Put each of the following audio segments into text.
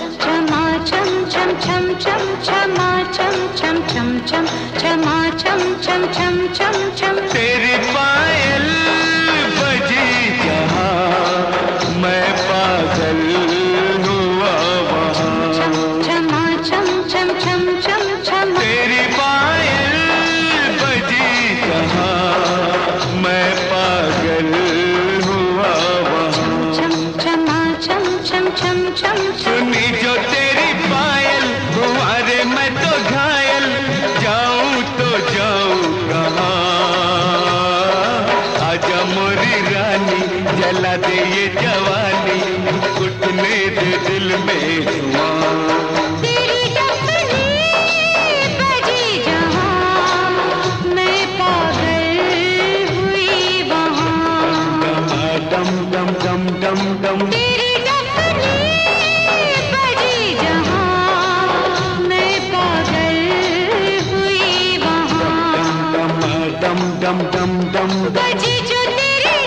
क्षमा छम छम छम छम क्षमा छम छम छम छम क्षमा छम छम छम छम छम तेरी पायल जवानी जला दे ये जवानी घुटने दे दिल में जुआ जो तेरी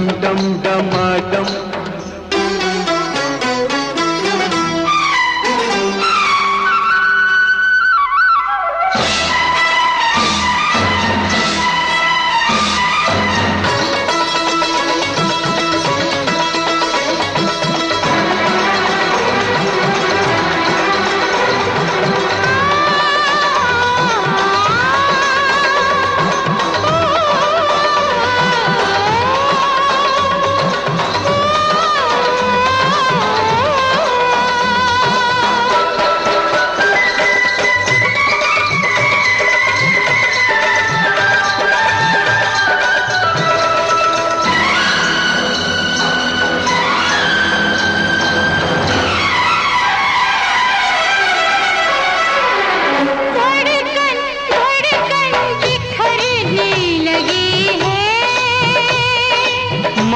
dum dum dum.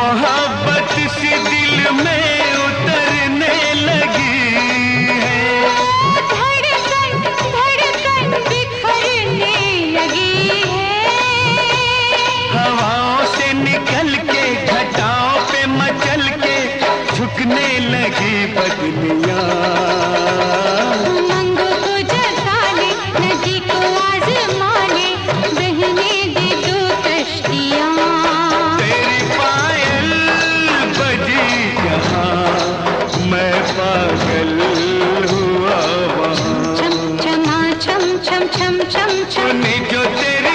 मोहब्बत सी दिल में उतरने लगी है धड़कन धड़कन बिखरने लगी है। हवाओं से निकल के घटाओं पे मचल के झुकने लगी बदलियाँ छम छम छम जो तेरे